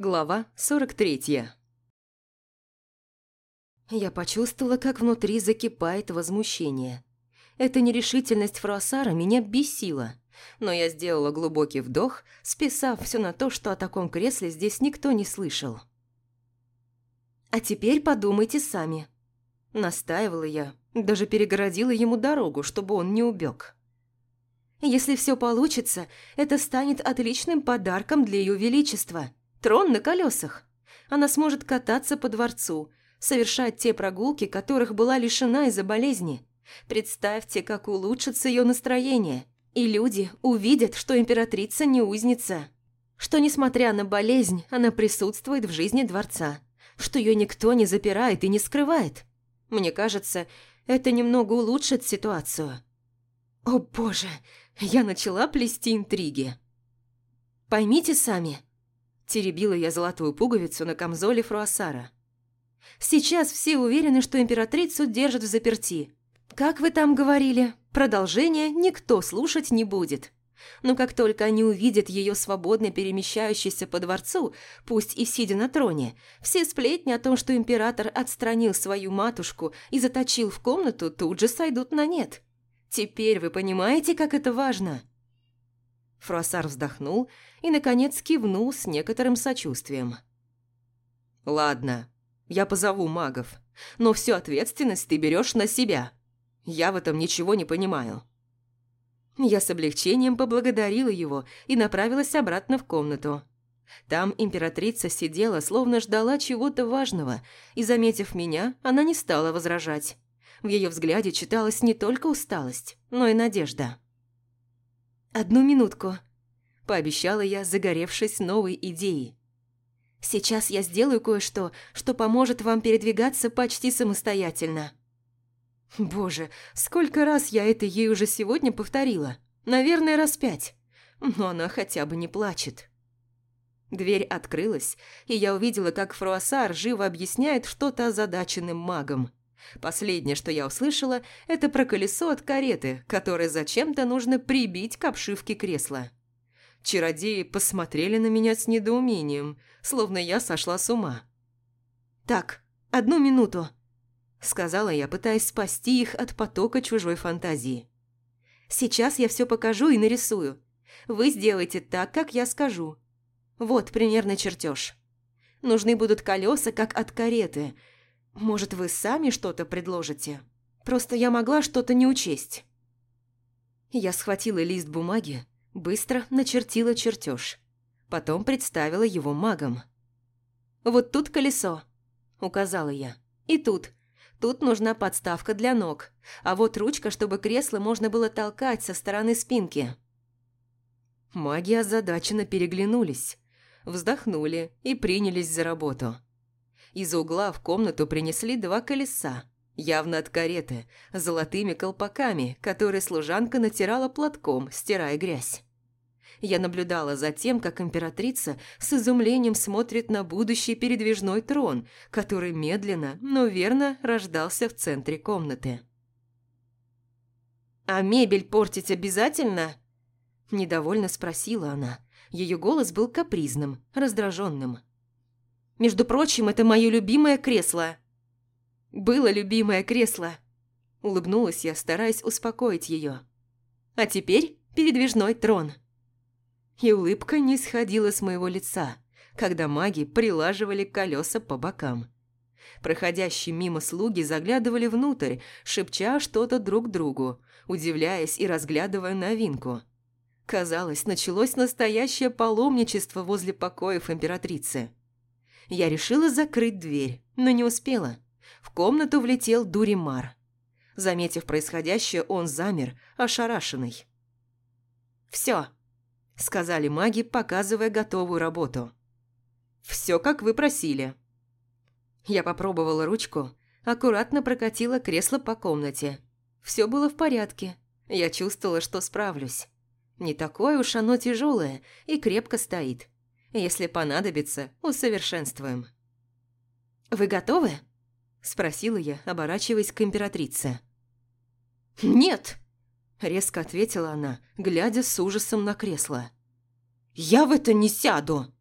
Глава 43 Я почувствовала, как внутри закипает возмущение. Эта нерешительность Фруассара меня бесила, но я сделала глубокий вдох, списав все на то, что о таком кресле здесь никто не слышал. «А теперь подумайте сами», – настаивала я, даже перегородила ему дорогу, чтобы он не убег. «Если все получится, это станет отличным подарком для Ее Величества. Трон на колесах. Она сможет кататься по дворцу, совершать те прогулки, которых была лишена из-за болезни. Представьте, как улучшится ее настроение, и люди увидят, что императрица не узница, что, несмотря на болезнь, она присутствует в жизни дворца, что ее никто не запирает и не скрывает. Мне кажется, это немного улучшит ситуацию. О боже, я начала плести интриги. Поймите сами, теребила я золотую пуговицу на камзоле Фруассара. Сейчас все уверены, что императрицу держат в заперти. Как вы там говорили, продолжение никто слушать не будет. Но как только они увидят ее свободно перемещающейся по дворцу, пусть и сидя на троне, все сплетни о том, что император отстранил свою матушку и заточил в комнату, тут же сойдут на нет. Теперь вы понимаете, как это важно?» Фруассар вздохнул и, наконец, кивнул с некоторым сочувствием. «Ладно, я позову магов, но всю ответственность ты берешь на себя. Я в этом ничего не понимаю». Я с облегчением поблагодарила его и направилась обратно в комнату. Там императрица сидела, словно ждала чего-то важного, и, заметив меня, она не стала возражать. В ее взгляде читалась не только усталость, но и надежда. «Одну минутку», – пообещала я, загоревшись новой идеей. «Сейчас я сделаю кое-что, что поможет вам передвигаться почти самостоятельно». Боже, сколько раз я это ей уже сегодня повторила. Наверное, раз пять. Но она хотя бы не плачет. Дверь открылась, и я увидела, как Фруассар живо объясняет что-то озадаченным магом. Последнее, что я услышала, это про колесо от кареты, которое зачем-то нужно прибить к обшивке кресла. Чародеи посмотрели на меня с недоумением, словно я сошла с ума. «Так, одну минуту», – сказала я, пытаясь спасти их от потока чужой фантазии. «Сейчас я все покажу и нарисую. Вы сделаете так, как я скажу. Вот примерно чертеж. Нужны будут колеса, как от кареты – может, вы сами что-то предложите? Просто я могла что-то не учесть». Я схватила лист бумаги, быстро начертила чертеж. Потом представила его магом. «Вот тут колесо», – указала я. «И тут. Тут нужна подставка для ног, а вот ручка, чтобы кресло можно было толкать со стороны спинки». Маги озадаченно переглянулись, вздохнули и принялись за работу. Из угла в комнату принесли два колеса, явно от кареты, с золотыми колпаками, которые служанка натирала платком, стирая грязь. Я наблюдала за тем, как императрица с изумлением смотрит на будущий передвижной трон, который медленно, но верно рождался в центре комнаты. «А мебель портить обязательно?» Недовольно спросила она. Ее голос был капризным, раздраженным. Между прочим, это мое любимое кресло». «Было любимое кресло», – улыбнулась я, стараясь успокоить ее. «А теперь передвижной трон». И улыбка не сходила с моего лица, когда маги прилаживали колеса по бокам. Проходящие мимо слуги заглядывали внутрь, шепча что-то друг другу, удивляясь и разглядывая новинку. Казалось, началось настоящее паломничество возле покоев императрицы. Я решила закрыть дверь, но не успела. В комнату влетел Дуримар. Заметив происходящее, он замер, ошарашенный. «Все», – сказали маги, показывая готовую работу. «Все, как вы просили». Я попробовала ручку, аккуратно прокатила кресло по комнате. Все было в порядке. Я чувствовала, что справлюсь. Не такое уж оно тяжелое и крепко стоит. Если понадобится, усовершенствуем. «Вы готовы?» – спросила я, оборачиваясь к императрице. «Нет!» – резко ответила она, глядя с ужасом на кресло. «Я в это не сяду!»